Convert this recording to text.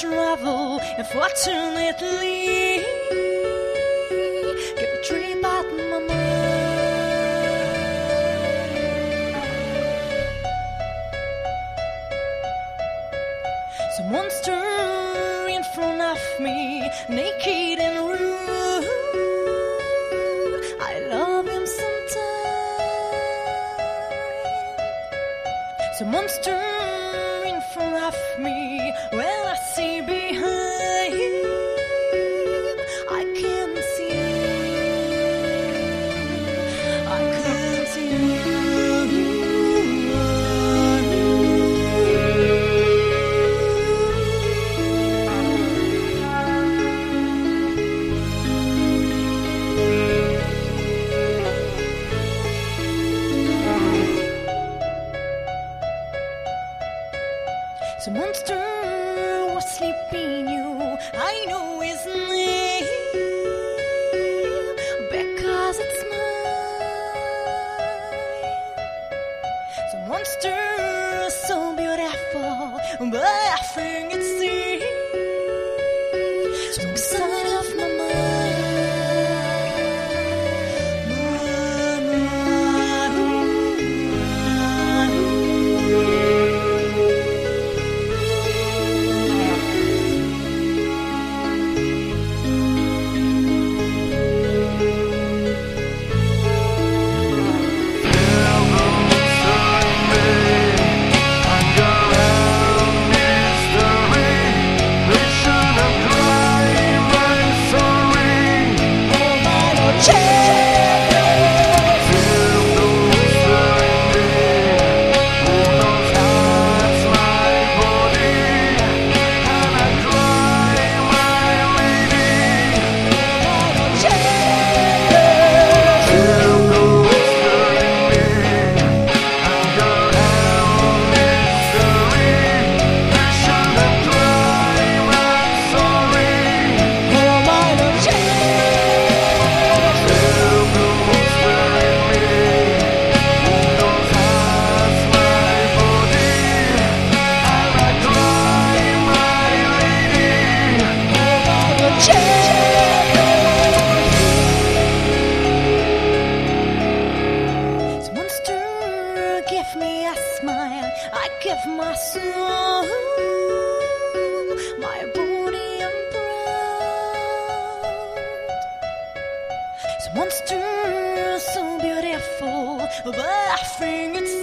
travel, unfortunately. Get a trip out my mind. The monster in front of me, naked and rude. I love him sometimes. The monster of me, well, I see behind him. The monster was sleeping you. I know his name because it's mine. The monster so beautiful, but I think Give my soul, my body and proud. The monster so beautiful, but I think it's